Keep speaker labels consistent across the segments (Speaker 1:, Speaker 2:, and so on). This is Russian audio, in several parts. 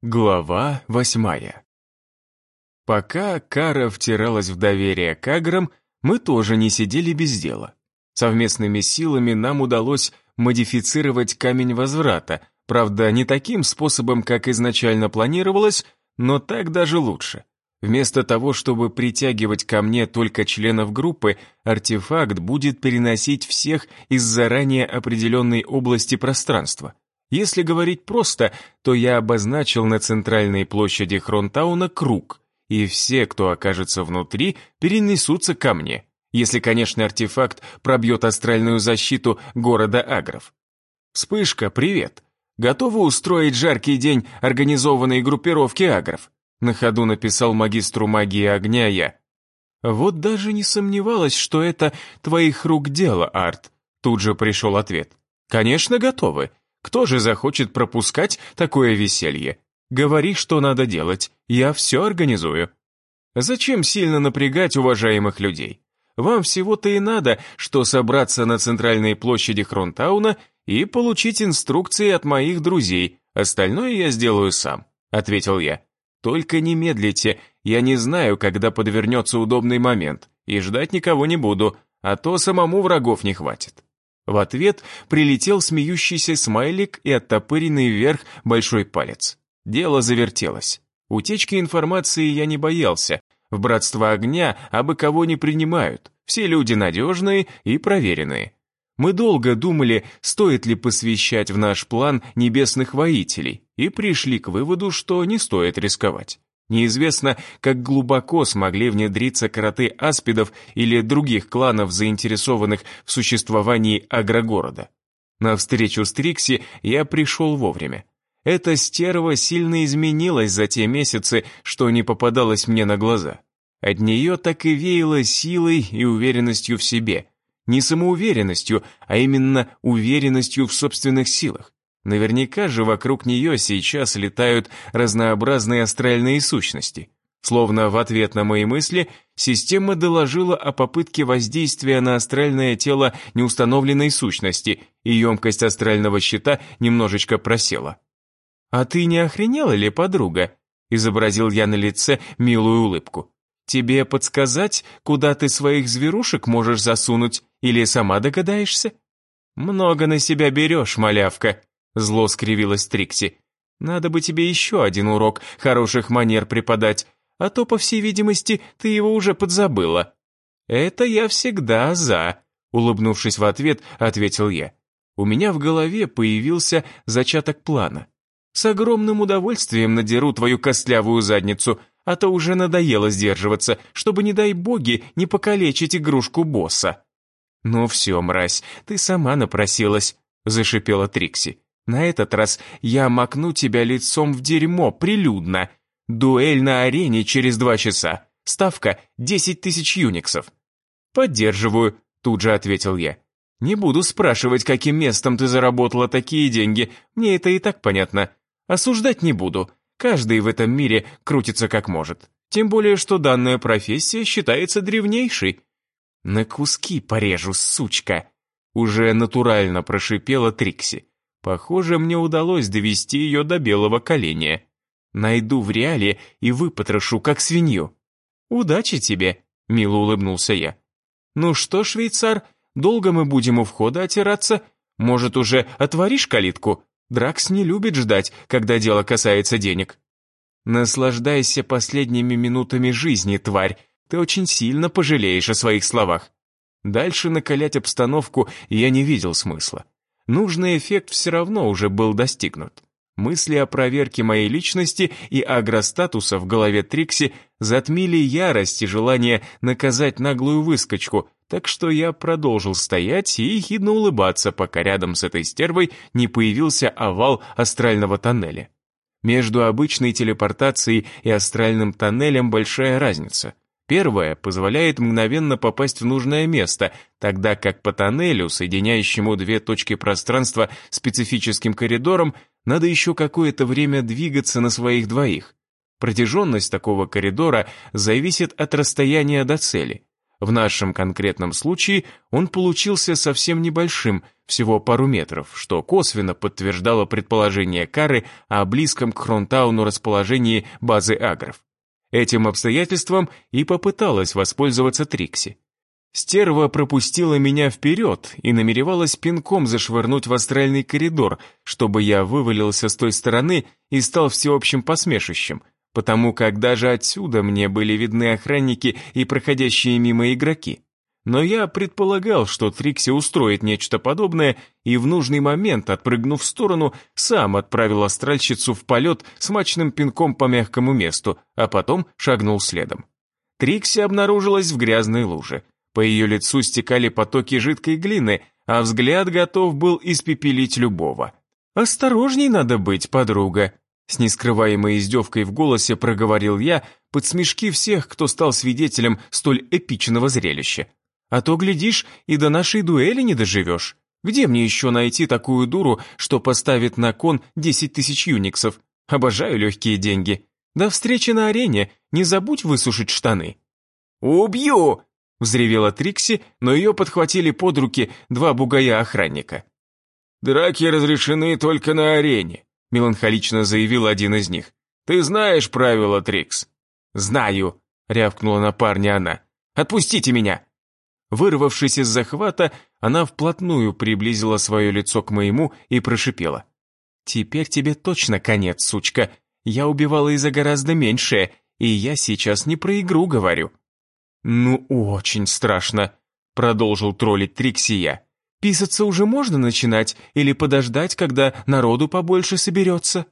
Speaker 1: Глава восьмая Пока Кара втиралась в доверие к аграм, мы тоже не сидели без дела. Совместными силами нам удалось модифицировать камень возврата, правда, не таким способом, как изначально планировалось, но так даже лучше. Вместо того, чтобы притягивать ко мне только членов группы, артефакт будет переносить всех из заранее определенной области пространства – если говорить просто, то я обозначил на центральной площади Хронтауна круг, и все, кто окажется внутри, перенесутся ко мне, если, конечно, артефакт пробьет астральную защиту города Агров. «Вспышка, привет! Готовы устроить жаркий день организованной группировки Агров?» На ходу написал магистру магии огня я. «Вот даже не сомневалась, что это твоих рук дело, Арт», тут же пришел ответ. «Конечно, готовы. Кто же захочет пропускать такое веселье? Говори, что надо делать, я все организую. Зачем сильно напрягать уважаемых людей? Вам всего-то и надо, что собраться на центральной площади Хронтауна и получить инструкции от моих друзей, остальное я сделаю сам», — ответил я. «Только не медлите, я не знаю, когда подвернется удобный момент, и ждать никого не буду, а то самому врагов не хватит». В ответ прилетел смеющийся смайлик и оттопыренный вверх большой палец. Дело завертелось. Утечки информации я не боялся. В братство огня абы кого не принимают. Все люди надежные и проверенные. Мы долго думали, стоит ли посвящать в наш план небесных воителей, и пришли к выводу, что не стоит рисковать. Неизвестно, как глубоко смогли внедриться кроты аспидов или других кланов, заинтересованных в существовании агрогорода. На встречу с Трикси я пришел вовремя. Эта стерва сильно изменилась за те месяцы, что не попадалась мне на глаза. От нее так и веяло силой и уверенностью в себе. Не самоуверенностью, а именно уверенностью в собственных силах. Наверняка же вокруг нее сейчас летают разнообразные астральные сущности. Словно в ответ на мои мысли, система доложила о попытке воздействия на астральное тело неустановленной сущности, и емкость астрального щита немножечко просела. «А ты не охренела ли, подруга?» – изобразил я на лице милую улыбку. «Тебе подсказать, куда ты своих зверушек можешь засунуть, или сама догадаешься?» «Много на себя берешь, малявка», Зло скривилась Трикси. «Надо бы тебе еще один урок хороших манер преподать, а то, по всей видимости, ты его уже подзабыла». «Это я всегда за», — улыбнувшись в ответ, ответил я. У меня в голове появился зачаток плана. «С огромным удовольствием надеру твою костлявую задницу, а то уже надоело сдерживаться, чтобы, не дай боги, не покалечить игрушку босса». «Ну все, мразь, ты сама напросилась», — зашипела Трикси. На этот раз я макну тебя лицом в дерьмо прилюдно. Дуэль на арене через два часа. Ставка — десять тысяч юниксов». «Поддерживаю», — тут же ответил я. «Не буду спрашивать, каким местом ты заработала такие деньги, мне это и так понятно. Осуждать не буду, каждый в этом мире крутится как может. Тем более, что данная профессия считается древнейшей». «На куски порежу, сучка», — уже натурально прошипела Трикси. Похоже, мне удалось довести ее до белого коленя. Найду в реале и выпотрошу, как свинью. Удачи тебе, мило улыбнулся я. Ну что, швейцар, долго мы будем у входа отираться? Может, уже отворишь калитку? Дракс не любит ждать, когда дело касается денег. Наслаждайся последними минутами жизни, тварь. Ты очень сильно пожалеешь о своих словах. Дальше накалять обстановку я не видел смысла. Нужный эффект все равно уже был достигнут. Мысли о проверке моей личности и агростатуса в голове Трикси затмили ярость и желание наказать наглую выскочку, так что я продолжил стоять и ехидно улыбаться, пока рядом с этой стервой не появился овал астрального тоннеля. Между обычной телепортацией и астральным тоннелем большая разница — Первое позволяет мгновенно попасть в нужное место, тогда как по тоннелю, соединяющему две точки пространства специфическим коридором, надо еще какое-то время двигаться на своих двоих. Протяженность такого коридора зависит от расстояния до цели. В нашем конкретном случае он получился совсем небольшим, всего пару метров, что косвенно подтверждало предположение Кары о близком к Хронтауну расположении базы агров. Этим обстоятельством и попыталась воспользоваться Трикси. Стерва пропустила меня вперед и намеревалась пинком зашвырнуть в астральный коридор, чтобы я вывалился с той стороны и стал всеобщим посмешищем, потому как даже отсюда мне были видны охранники и проходящие мимо игроки. Но я предполагал, что Трикси устроит нечто подобное, и в нужный момент, отпрыгнув в сторону, сам отправил астральщицу в полет с мощным пинком по мягкому месту, а потом шагнул следом. Трикси обнаружилась в грязной луже. По ее лицу стекали потоки жидкой глины, а взгляд готов был испепелить любого. «Осторожней надо быть, подруга», с нескрываемой издевкой в голосе проговорил я под смешки всех, кто стал свидетелем столь эпичного зрелища. А то, глядишь, и до нашей дуэли не доживешь. Где мне еще найти такую дуру, что поставит на кон 10 тысяч юниксов? Обожаю легкие деньги. До встречи на арене, не забудь высушить штаны». «Убью!» — взревела Трикси, но ее подхватили под руки два бугая-охранника. «Драки разрешены только на арене», — меланхолично заявил один из них. «Ты знаешь правила, Трикс?» «Знаю», — рявкнула на парня она. «Отпустите меня!» Вырвавшись из захвата, она вплотную приблизила свое лицо к моему и прошипела. «Теперь тебе точно конец, сучка. Я убивала и за гораздо меньшее, и я сейчас не про игру говорю». «Ну, очень страшно», — продолжил троллить Триксия. «Писаться уже можно начинать или подождать, когда народу побольше соберется?»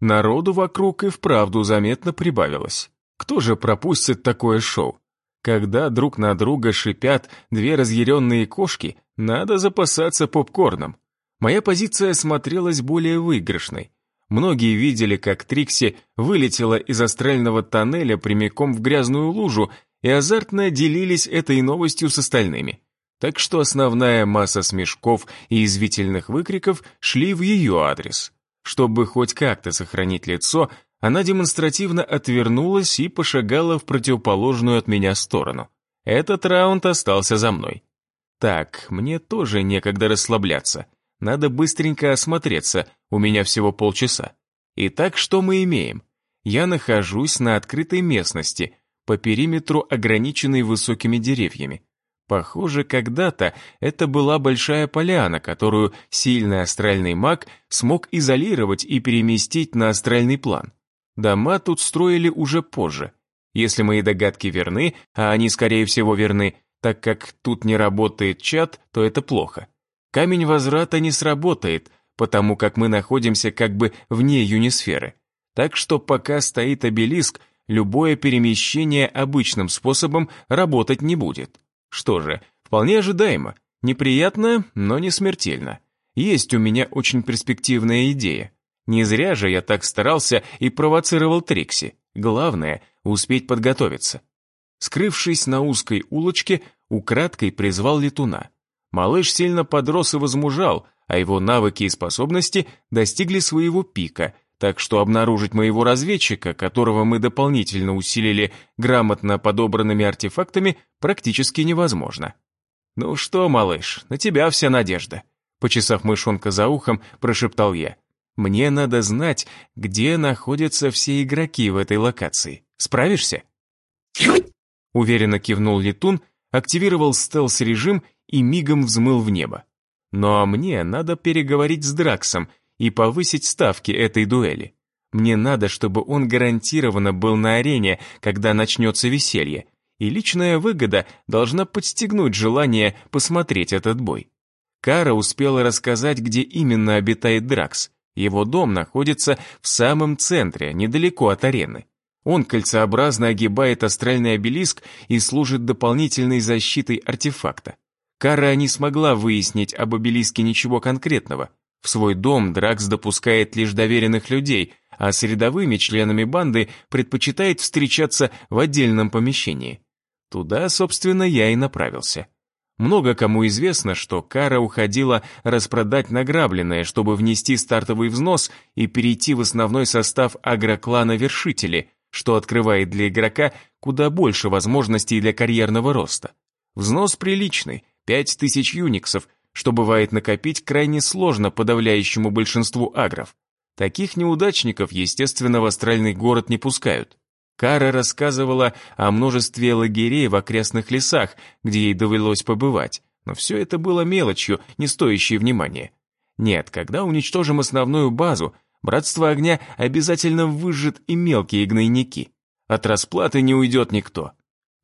Speaker 1: Народу вокруг и вправду заметно прибавилось. Кто же пропустит такое шоу? Когда друг на друга шипят две разъяренные кошки, надо запасаться попкорном. Моя позиция смотрелась более выигрышной. Многие видели, как Трикси вылетела из астрального тоннеля прямиком в грязную лужу и азартно делились этой новостью с остальными. Так что основная масса смешков и извительных выкриков шли в ее адрес. Чтобы хоть как-то сохранить лицо, она демонстративно отвернулась и пошагала в противоположную от меня сторону. Этот раунд остался за мной. Так, мне тоже некогда расслабляться. Надо быстренько осмотреться, у меня всего полчаса. Итак, что мы имеем? Я нахожусь на открытой местности, по периметру ограниченной высокими деревьями. Похоже, когда-то это была большая поляна, которую сильный астральный маг смог изолировать и переместить на астральный план. Дома тут строили уже позже. Если мои догадки верны, а они, скорее всего, верны, так как тут не работает чат, то это плохо. Камень возврата не сработает, потому как мы находимся как бы вне юнисферы. Так что пока стоит обелиск, любое перемещение обычным способом работать не будет. Что же, вполне ожидаемо. Неприятно, но не смертельно. Есть у меня очень перспективная идея. Не зря же я так старался и провоцировал Трикси. Главное — успеть подготовиться. Скрывшись на узкой улочке, украдкой призвал летуна. Малыш сильно подрос и возмужал, а его навыки и способности достигли своего пика, так что обнаружить моего разведчика, которого мы дополнительно усилили грамотно подобранными артефактами, практически невозможно. «Ну что, малыш, на тебя вся надежда», — почесав мышонка за ухом, прошептал я. Мне надо знать, где находятся все игроки в этой локации. Справишься?» Уверенно кивнул летун, активировал стелс-режим и мигом взмыл в небо. «Ну а мне надо переговорить с Драксом и повысить ставки этой дуэли. Мне надо, чтобы он гарантированно был на арене, когда начнется веселье, и личная выгода должна подстегнуть желание посмотреть этот бой. Кара успела рассказать, где именно обитает Дракс, его дом находится в самом центре, недалеко от арены. Он кольцеобразно огибает астральный обелиск и служит дополнительной защитой артефакта. Кара не смогла выяснить об обелиске ничего конкретного. В свой дом Дракс допускает лишь доверенных людей, а с рядовыми членами банды предпочитает встречаться в отдельном помещении. Туда, собственно, я и направился. Много кому известно, что Кара уходила распродать награбленное, чтобы внести стартовый взнос и перейти в основной состав агроклана Вершители, что открывает для игрока куда больше возможностей для карьерного роста. Взнос приличный, 5000 юниксов, что бывает накопить крайне сложно подавляющему большинству агров. Таких неудачников, естественно, в астральный город не пускают. Кара рассказывала о множестве лагерей в окрестных лесах, где ей довелось побывать, но все это было мелочью, не стоящей внимания. Нет, когда уничтожим основную базу, Братство Огня обязательно выжжет и мелкие гнойники. От расплаты не уйдет никто.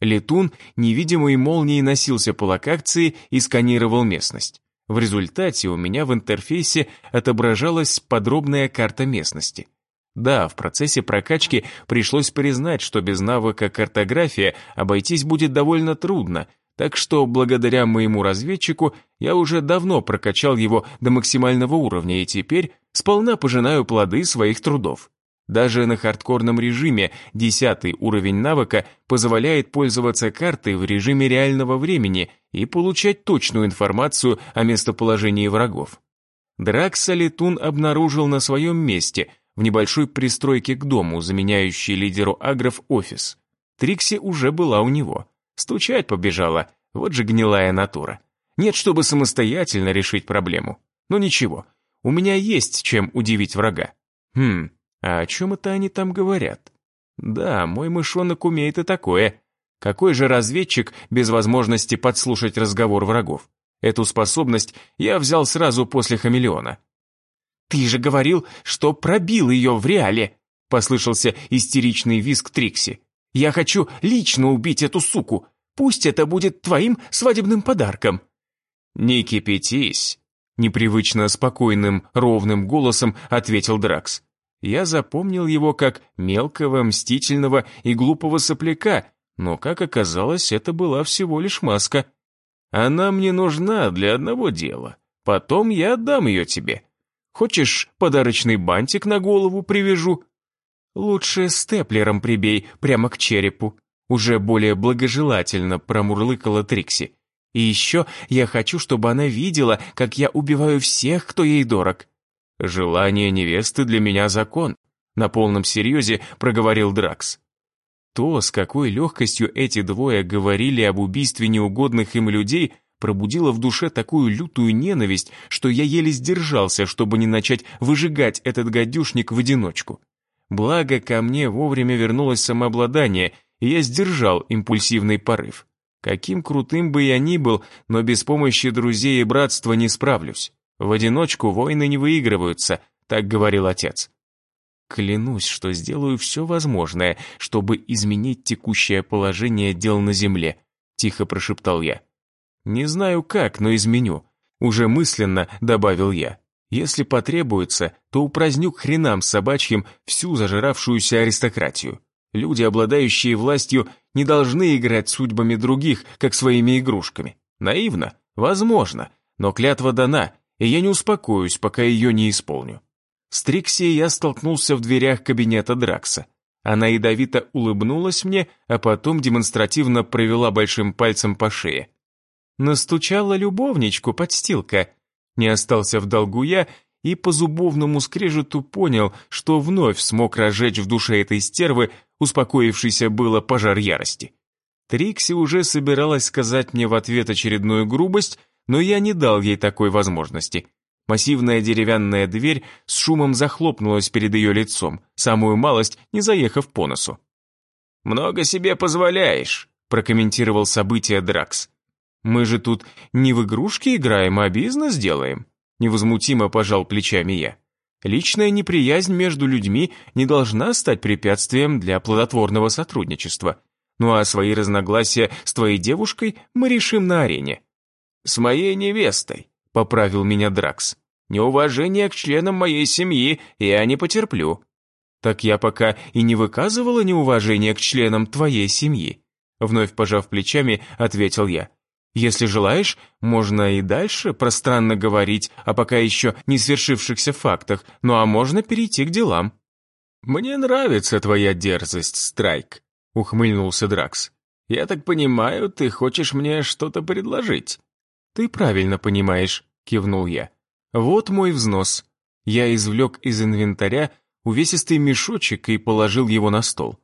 Speaker 1: Летун невидимой молнией носился по локации и сканировал местность. В результате у меня в интерфейсе отображалась подробная карта местности. Да, в процессе прокачки пришлось признать, что без навыка картография обойтись будет довольно трудно, так что благодаря моему разведчику я уже давно прокачал его до максимального уровня и теперь сполна пожинаю плоды своих трудов. Даже на хардкорном режиме десятый уровень навыка позволяет пользоваться картой в режиме реального времени и получать точную информацию о местоположении врагов. Дракса Летун обнаружил на своем месте, в небольшой пристройке к дому, заменяющей лидеру агров офис. Трикси уже была у него. Стучать побежала, вот же гнилая натура. Нет, чтобы самостоятельно решить проблему. Но ничего, у меня есть чем удивить врага. Хм, а о чем это они там говорят? Да, мой мышонок умеет и такое. Какой же разведчик без возможности подслушать разговор врагов? Эту способность я взял сразу после хамелеона. «Ты же говорил, что пробил ее в реале!» Послышался истеричный визг Трикси. «Я хочу лично убить эту суку! Пусть это будет твоим свадебным подарком!» «Не кипятись!» Непривычно спокойным, ровным голосом ответил Дракс. Я запомнил его как мелкого, мстительного и глупого сопляка, но, как оказалось, это была всего лишь маска. Она мне нужна для одного дела. Потом я отдам ее тебе. Хочешь, подарочный бантик на голову привяжу? Лучше степлером прибей прямо к черепу. Уже более благожелательно промурлыкала Трикси. И еще я хочу, чтобы она видела, как я убиваю всех, кто ей дорог. «Желание невесты для меня закон», — на полном серьезе проговорил Дракс. То, с какой легкостью эти двое говорили об убийстве неугодных им людей, пробудило в душе такую лютую ненависть, что я еле сдержался, чтобы не начать выжигать этот гадюшник в одиночку. Благо, ко мне вовремя вернулось самообладание, и я сдержал импульсивный порыв. Каким крутым бы я ни был, но без помощи друзей и братства не справлюсь. В одиночку войны не выигрываются, так говорил отец. Клянусь, что сделаю все возможное, чтобы изменить текущее положение дел на земле, тихо прошептал я. Не знаю как, но изменю. Уже мысленно добавил я. Если потребуется, то упраздню к хренам собачьим всю зажиравшуюся аристократию. Люди, обладающие властью, не должны играть судьбами других, как своими игрушками. Наивно? Возможно. Но клятва дана, и я не успокоюсь, пока ее не исполню. С Трикси я столкнулся в дверях кабинета Дракса. Она ядовито улыбнулась мне, а потом демонстративно провела большим пальцем по шее. Настучала любовничку подстилка. Не остался в долгу я и по зубовному скрежету понял, что вновь смог разжечь в душе этой стервы, успокоившийся было пожар ярости. Трикси уже собиралась сказать мне в ответ очередную грубость, но я не дал ей такой возможности. Массивная деревянная дверь с шумом захлопнулась перед ее лицом, самую малость не заехав по носу. «Много себе позволяешь», — прокомментировал событие Дракс. «Мы же тут не в игрушки играем, а бизнес делаем», — невозмутимо пожал плечами я. «Личная неприязнь между людьми не должна стать препятствием для плодотворного сотрудничества. Ну а свои разногласия с твоей девушкой мы решим на арене. «С моей невестой», — поправил меня Дракс. «Неуважение к членам моей семьи я не потерплю». «Так я пока и не выказывала неуважения к членам твоей семьи», вновь пожав плечами, ответил я. «Если желаешь, можно и дальше пространно говорить о пока еще не свершившихся фактах, ну а можно перейти к делам». «Мне нравится твоя дерзость, Страйк», — ухмыльнулся Дракс. «Я так понимаю, ты хочешь мне что-то предложить?» «Ты правильно понимаешь», — кивнул я. «Вот мой взнос». Я извлек из инвентаря увесистый мешочек и положил его на стол.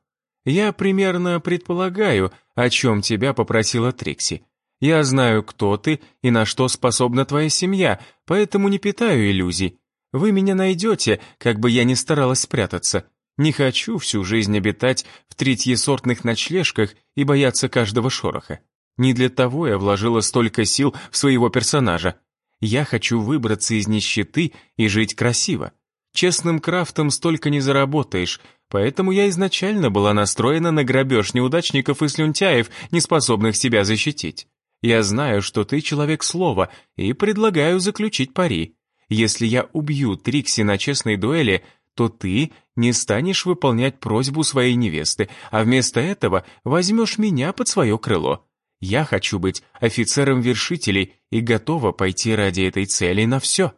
Speaker 1: Я примерно предполагаю, о чем тебя попросила Трикси. Я знаю, кто ты и на что способна твоя семья, поэтому не питаю иллюзий. Вы меня найдете, как бы я ни старалась спрятаться. Не хочу всю жизнь обитать в третьесортных ночлежках и бояться каждого шороха. Не для того я вложила столько сил в своего персонажа. Я хочу выбраться из нищеты и жить красиво. Честным крафтом столько не заработаешь, поэтому я изначально была настроена на грабеж неудачников и слюнтяев, не способных себя защитить. Я знаю, что ты человек слова, и предлагаю заключить пари. Если я убью Трикси на честной дуэли, то ты не станешь выполнять просьбу своей невесты, а вместо этого возьмешь меня под свое крыло. Я хочу быть офицером вершителей и готова пойти ради этой цели на все.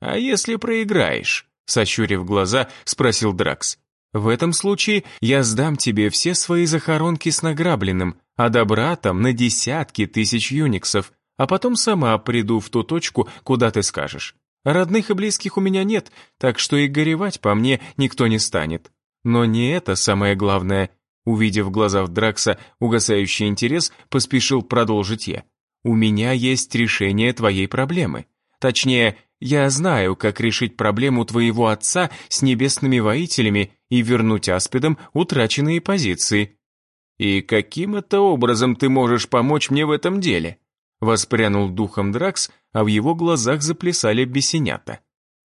Speaker 1: А если проиграешь? Сощурив глаза, спросил Дракс. В этом случае я сдам тебе все свои захоронки с награбленным, а добра там на десятки тысяч юниксов, а потом сама приду в ту точку, куда ты скажешь. Родных и близких у меня нет, так что и горевать по мне никто не станет. Но не это самое главное. Увидев в глазах Дракса угасающий интерес, поспешил продолжить я. У меня есть решение твоей проблемы. Точнее, я знаю, как решить проблему твоего отца с небесными воителями и вернуть аспидам утраченные позиции. И каким это образом ты можешь помочь мне в этом деле? Воспрянул духом Дракс, а в его глазах заплясали бесенята.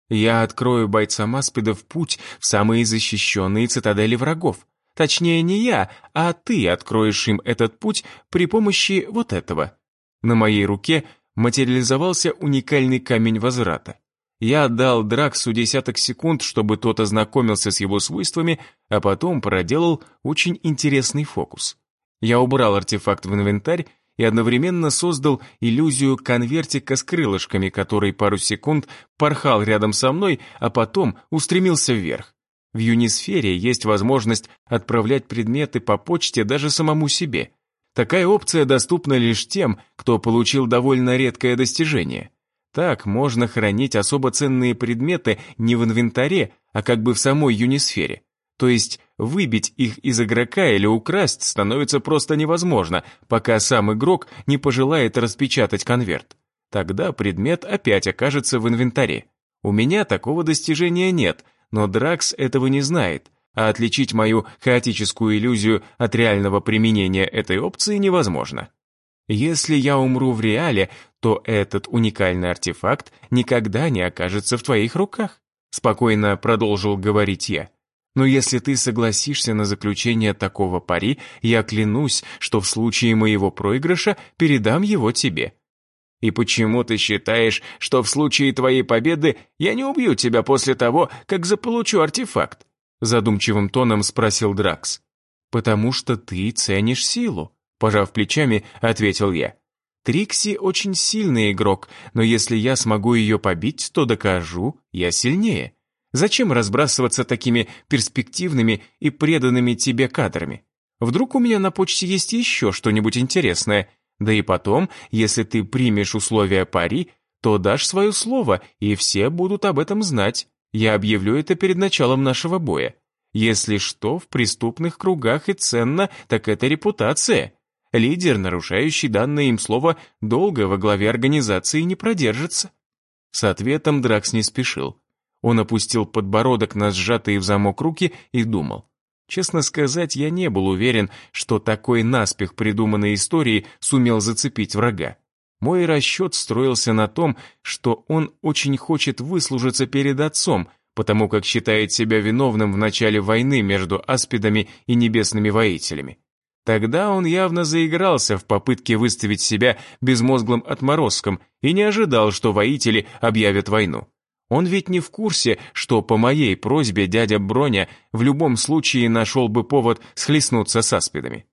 Speaker 1: Я открою бойцам аспидов путь в самые защищенные цитадели врагов. Точнее, не я, а ты откроешь им этот путь при помощи вот этого. На моей руке материализовался уникальный камень возврата. Я дал Драксу десяток секунд, чтобы тот ознакомился с его свойствами, а потом проделал очень интересный фокус. Я убрал артефакт в инвентарь и одновременно создал иллюзию конвертика с крылышками, который пару секунд порхал рядом со мной, а потом устремился вверх. В Юнисфере есть возможность отправлять предметы по почте даже самому себе – Такая опция доступна лишь тем, кто получил довольно редкое достижение. Так можно хранить особо ценные предметы не в инвентаре, а как бы в самой юнисфере. То есть выбить их из игрока или украсть становится просто невозможно, пока сам игрок не пожелает распечатать конверт. Тогда предмет опять окажется в инвентаре. У меня такого достижения нет, но Дракс этого не знает, а отличить мою хаотическую иллюзию от реального применения этой опции невозможно. Если я умру в реале, то этот уникальный артефакт никогда не окажется в твоих руках, спокойно продолжил говорить я. Но если ты согласишься на заключение такого пари, я клянусь, что в случае моего проигрыша передам его тебе. И почему ты считаешь, что в случае твоей победы я не убью тебя после того, как заполучу артефакт? Задумчивым тоном спросил Дракс. «Потому что ты ценишь силу», пожав плечами, ответил я. «Трикси очень сильный игрок, но если я смогу ее побить, то докажу, я сильнее. Зачем разбрасываться такими перспективными и преданными тебе кадрами? Вдруг у меня на почте есть еще что-нибудь интересное, да и потом, если ты примешь условия пари, то дашь свое слово, и все будут об этом знать. Я объявлю это перед началом нашего боя. Если что, в преступных кругах и ценно, так это репутация. Лидер, нарушающий данное им слово, долго во главе организации не продержится. С ответом Дракс не спешил. Он опустил подбородок на сжатые в замок руки и думал. Честно сказать, я не был уверен, что такой наспех придуманной истории сумел зацепить врага. Мой расчет строился на том, что он очень хочет выслужиться перед отцом, потому как считает себя виновным в начале войны между аспидами и небесными воителями. Тогда он явно заигрался в попытке выставить себя безмозглым отморозком и не ожидал, что воители объявят войну. Он ведь не в курсе, что по моей просьбе дядя Броня в любом случае нашел бы повод схлестнуться с аспидами.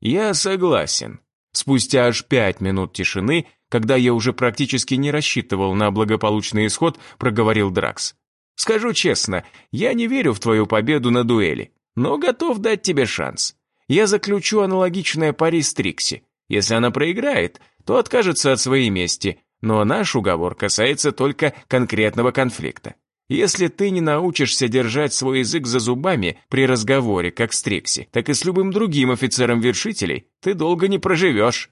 Speaker 1: «Я согласен», Спустя аж пять минут тишины, когда я уже практически не рассчитывал на благополучный исход, проговорил Дракс. «Скажу честно, я не верю в твою победу на дуэли, но готов дать тебе шанс. Я заключу аналогичное пари с Трикси. Если она проиграет, то откажется от своей мести, но наш уговор касается только конкретного конфликта. Если ты не научишься держать свой язык за зубами при разговоре, как с Трикси, так и с любым другим офицером вершителей, ты долго не проживешь».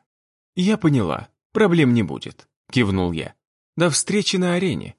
Speaker 1: «Я поняла, проблем не будет», — кивнул я. «До встречи на арене».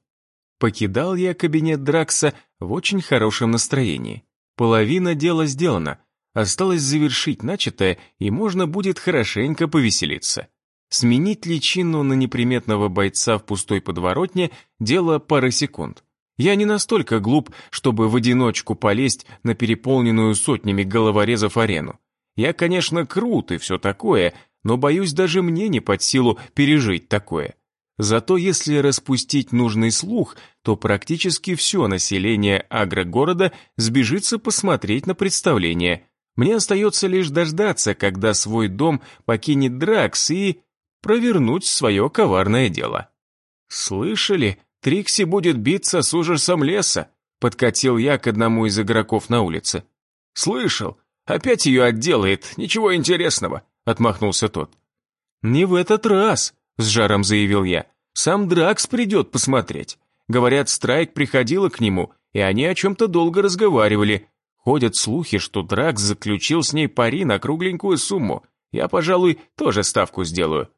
Speaker 1: Покидал я кабинет Дракса в очень хорошем настроении. Половина дела сделана, осталось завершить начатое, и можно будет хорошенько повеселиться. Сменить личину на неприметного бойца в пустой подворотне – дело пары секунд. Я не настолько глуп, чтобы в одиночку полезть на переполненную сотнями головорезов арену. Я, конечно, крут и все такое, но боюсь, даже мне не под силу пережить такое. Зато если распустить нужный слух, то практически все население агрогорода сбежится посмотреть на представление. Мне остается лишь дождаться, когда свой дом покинет Дракс и провернуть свое коварное дело. Слышали, Трикси будет биться с ужасом леса», подкатил я к одному из игроков на улице. «Слышал, опять ее отделает, ничего интересного», отмахнулся тот. «Не в этот раз», с жаром заявил я. «Сам Дракс придет посмотреть. Говорят, Страйк приходила к нему, и они о чем-то долго разговаривали. Ходят слухи, что Дракс заключил с ней пари на кругленькую сумму. Я, пожалуй, тоже ставку сделаю».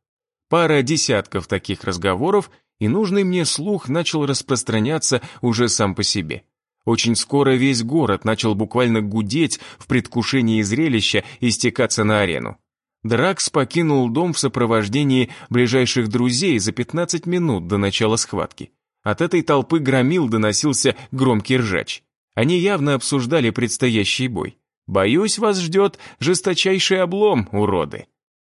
Speaker 1: Пара десятков таких разговоров, и нужный мне слух начал распространяться уже сам по себе. Очень скоро весь город начал буквально гудеть в предвкушении зрелища и стекаться на арену. Дракс покинул дом в сопровождении ближайших друзей за 15 минут до начала схватки. От этой толпы громил доносился громкий ржач. Они явно обсуждали предстоящий бой. «Боюсь, вас ждет жесточайший облом, уроды».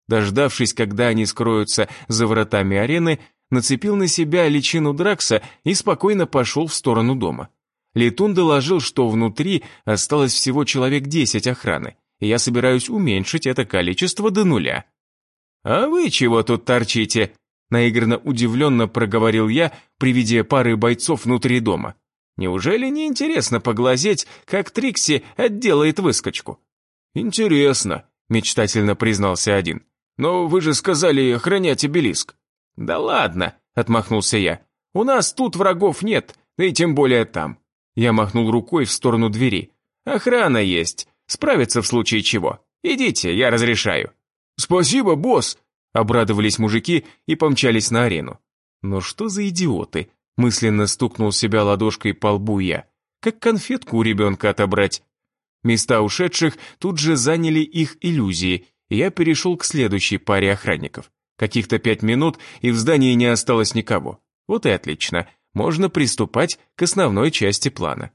Speaker 1: Дождавшись, когда они скроются за вратами арены, нацепил на себя личину Дракса и спокойно пошел в сторону дома. Летун доложил, что внутри осталось всего человек десять охраны, и я собираюсь уменьшить это количество до нуля. «А вы чего тут торчите?» наигранно удивленно проговорил я при виде пары бойцов внутри дома. «Неужели не интересно поглазеть, как Трикси отделает выскочку?» «Интересно», — мечтательно признался один. «Но вы же сказали охранять обелиск». «Да ладно», — отмахнулся я. «У нас тут врагов нет, да и тем более там». Я махнул рукой в сторону двери. «Охрана есть, справится в случае чего. Идите, я разрешаю». «Спасибо, босс», — обрадовались мужики и помчались на арену. «Но что за идиоты?» — мысленно стукнул себя ладошкой по лбу я. «Как конфетку у ребенка отобрать?» Места ушедших тут же заняли их иллюзии, и я перешел к следующей паре охранников. Каких-то пять минут, и в здании не осталось никого. Вот и отлично, можно приступать к основной части плана.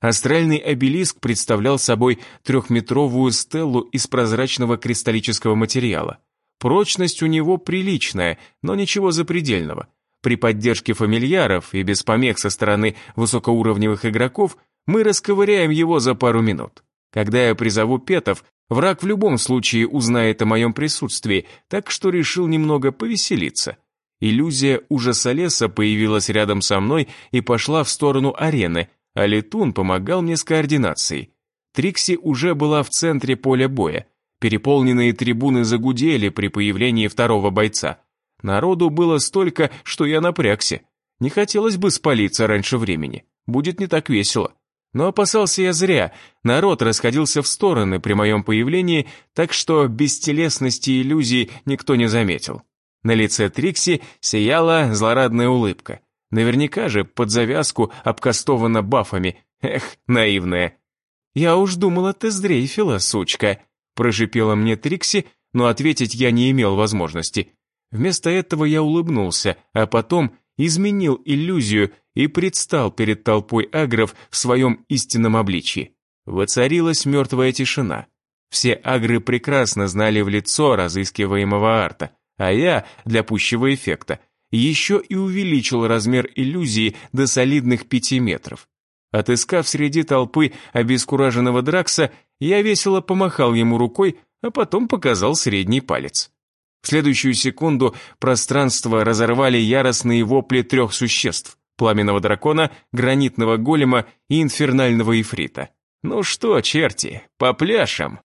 Speaker 1: Астральный обелиск представлял собой трехметровую стеллу из прозрачного кристаллического материала. Прочность у него приличная, но ничего запредельного. При поддержке фамильяров и без помех со стороны высокоуровневых игроков мы расковыряем его за пару минут. Когда я призову петов, Враг в любом случае узнает о моем присутствии, так что решил немного повеселиться. Иллюзия ужаса леса появилась рядом со мной и пошла в сторону арены, а Летун помогал мне с координацией. Трикси уже была в центре поля боя. Переполненные трибуны загудели при появлении второго бойца. Народу было столько, что я напрягся. Не хотелось бы спалиться раньше времени. Будет не так весело. Но опасался я зря, народ расходился в стороны при моем появлении, так что бестелесности иллюзий никто не заметил. На лице Трикси сияла злорадная улыбка. Наверняка же под завязку обкастована бафами. Эх, наивная. «Я уж думала, ты сдрейфила, сучка», прошипела мне Трикси, но ответить я не имел возможности. Вместо этого я улыбнулся, а потом изменил иллюзию и предстал перед толпой агров в своем истинном обличье. Воцарилась мертвая тишина. Все агры прекрасно знали в лицо разыскиваемого арта, а я, для пущего эффекта, еще и увеличил размер иллюзии до солидных пяти метров. Отыскав среди толпы обескураженного Дракса, я весело помахал ему рукой, а потом показал средний палец. В следующую секунду пространство разорвали яростные вопли трех существ – пламенного дракона, гранитного голема и инфернального ифрита. «Ну что, черти, по пляшам!»